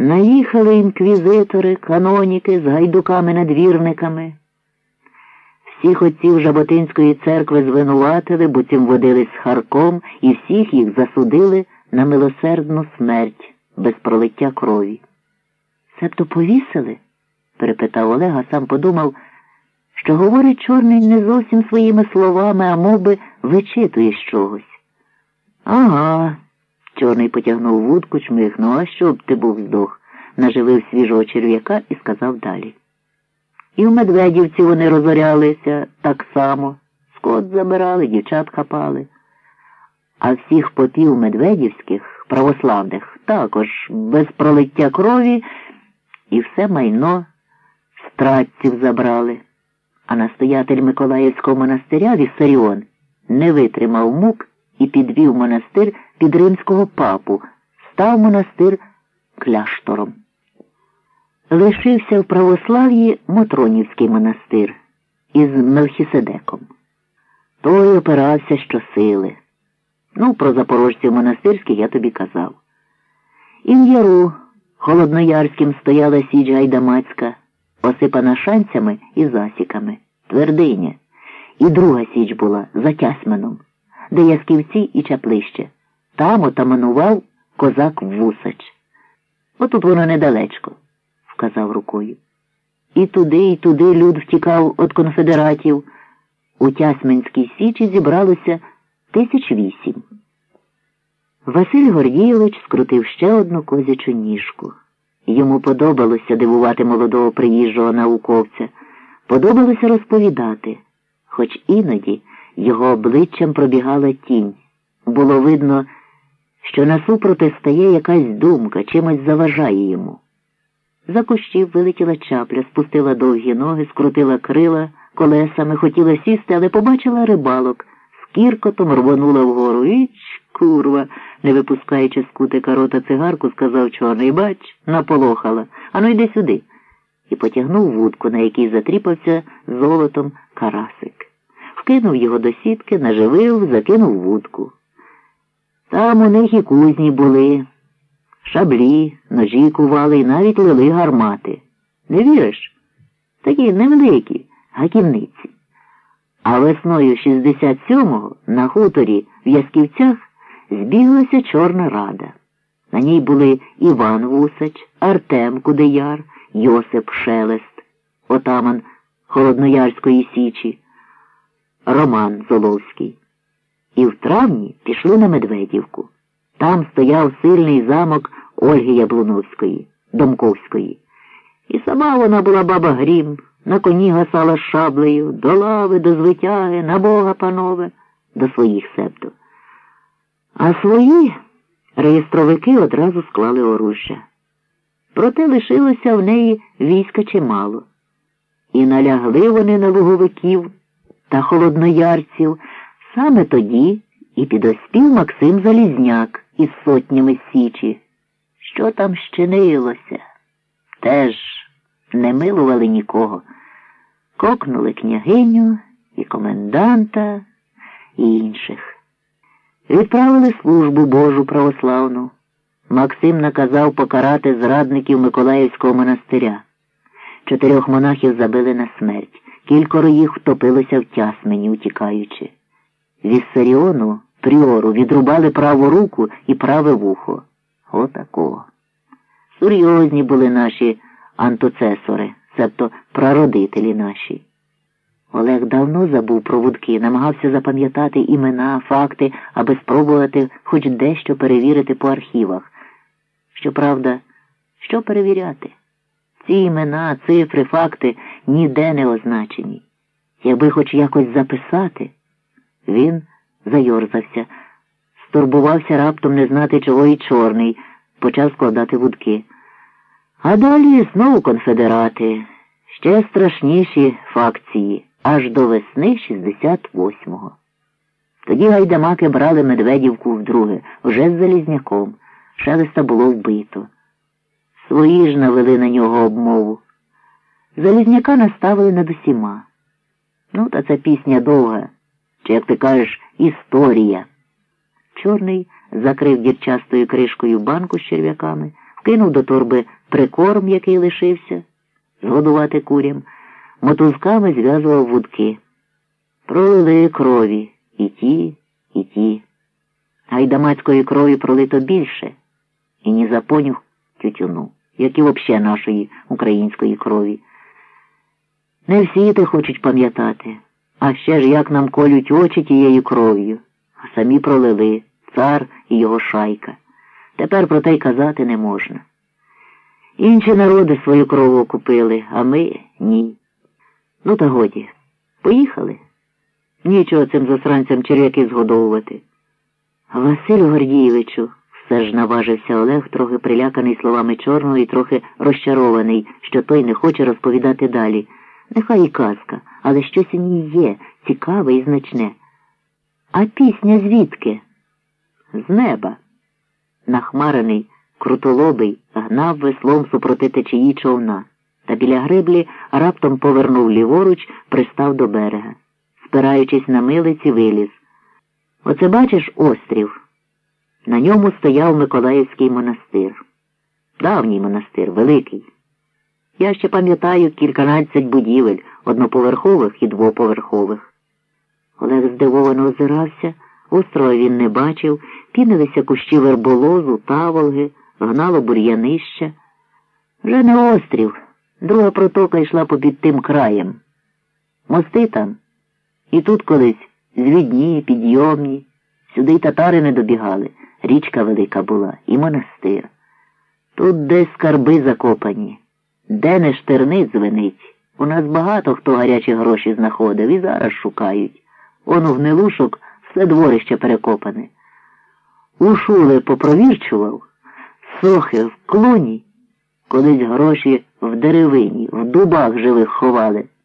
Наїхали інквізитори, каноніки з гайдуками-надвірниками. Всіх отців Жаботинської церкви звинуватили, буцім водили з Харком, і всіх їх засудили на милосердну смерть без пролиття крові. Себто повісили? перепитав Олег, а сам подумав, що говорить чорний не зовсім своїми словами, а мов би вичитує з чогось. Ага. Чорний потягнув вудку, чмихнув, а щоб ти був здох, наживив свіжого черв'яка і сказав далі. І в Медведівці вони розорялися так само. Скот забирали, дівчат хапали. А всіх попів медведівських, православних, також без пролиття крові і все майно стратців забрали. А настоятель Миколаївського монастиря Віссаріон не витримав мук і підвів монастир під римського папу, став монастир кляштором. Лишився в православ'ї Мотронівський монастир із Мелхіседеком. Той опирався щосили. Ну, про запорожців монастирських я тобі казав. І в яру холодноярським стояла січ гайдамацька, осипана шанцями і засіками, твердиня. І друга січ була за Тясменом, де ясківці і чаплище. Там отаманував козак Вусач. Отут воно недалечко, вказав рукою. І туди, і туди люд втікав від конфедератів. У Тясменській січі зібралося тисяч вісім. Василь Гордійович скрутив ще одну козячу ніжку. Йому подобалося дивувати молодого приїжджого науковця, подобалося розповідати, хоч іноді його обличчям пробігала тінь. Було видно, що насупроти стає якась думка, чимось заважає йому. За кущів вилетіла чапля, спустила довгі ноги, скрутила крила колесами, хотіла сісти, але побачила рибалок, з кіркотом рвонула вгору. Іч, курва, не випускаючи з кутика рота цигарку, сказав чорний, бач, наполохала. Ану йди сюди. І потягнув вудку, на якій затріпався золотом карасик. Вкинув його до сітки, наживив, закинув вудку. Там у них і кузні були, шаблі, ножі кували і навіть лили гармати. Не віриш? Такі невеликі гаківниці. А весною 67-го на хуторі в Ясківцях збіглася Чорна Рада. На ній були Іван Вусач, Артем Кудеяр, Йосип Шелест, отаман Холодноярської Січі, Роман Золовський. І в травні пішли на Медведівку. Там стояв сильний замок Ольги Яблуновської, Домковської. І сама вона була баба Грім, на коні гасала шаблею, до лави, до звитяги, на Бога, панове, до своїх себто. А свої реєстровики одразу склали оружжя. Проте лишилося в неї війська чимало. І налягли вони на луговиків та холодноярців. Саме тоді і підоспів Максим Залізняк із сотнями Січі. Що там щинилося? Теж не милували нікого. Кокнули княгиню і коменданта і інших. Відправили службу Божу православну. Максим наказав покарати зрадників Миколаївського монастиря. Чотирьох монахів забили на смерть. Кількоро їх втопилося в тясмені, утікаючи. Віссаріону, пріору, відрубали праву руку і праве вухо. Отакого. Серйозні були наші антоцесори, себто прародителі наші. Олег давно забув про вудки, намагався запам'ятати імена, факти, аби спробувати хоч дещо перевірити по архівах. Щоправда, що перевіряти? Ці імена, цифри, факти ніде не означені. Якби хоч якось записати. Він зайорзався, стурбувався раптом не знати чого і чорний, почав складати вудки. А далі знову конфедерати, ще страшніші факції, аж до весни 68-го. Тоді гайдамаки брали Медведівку вдруге, вже з Залізняком. Шелеста було вбито. Свої ж навели на нього обмову. Залізняка наставили над усіма. Ну, та ця пісня довга чи, як ти кажеш, історія. Чорний закрив дірчастою кришкою банку з черв'яками, вкинув до торби прикорм, який лишився, згодувати курям, мотузками зв'язував вудки. Пролили крові і ті, і ті. Гайдамацької крові пролито більше, і ні за понюх тютюну, як і взагалі нашої української крові. Не всі те хочуть пам'ятати, а ще ж як нам колють очі тією кров'ю, а самі пролили цар і його шайка. Тепер про те й казати не можна. Інші народи свою крову окупили, а ми ні. Ну та годі, поїхали. Нічого цим засранцям черв'яки згодовувати. Василю Гордієвичу, все ж наважився Олег, трохи приляканий словами чорного і трохи розчарований, що той не хоче розповідати далі. Нехай і казка, але щось у ній є, цікаве і значне. А пісня звідки? З неба. Нахмарений, крутолобий, гнав веслом супроти течії човна, та біля греблі раптом повернув ліворуч, пристав до берега. Спираючись на милиці, виліз. Оце бачиш острів. На ньому стояв Миколаївський монастир. Давній монастир, великий. Я ще пам'ятаю кільканадцять будівель, одноповерхових і двоповерхових. Олег здивовано озирався, острова він не бачив, пінилися кущі верболозу, таволги, гнало бур'янища. Вже не острів, друга протока йшла попід тим краєм. Мости там. І тут колись звідні, підйомні. Сюди й татари не добігали. Річка велика була і монастир. Тут десь скарби закопані. Де не штерни звенить. У нас багато хто гарячі гроші знаходив і зараз шукають. Он у гнилушок все дворище перекопане. У шули попровірчував, сохи в клуні, колись гроші в деревині, в дубах живих ховали.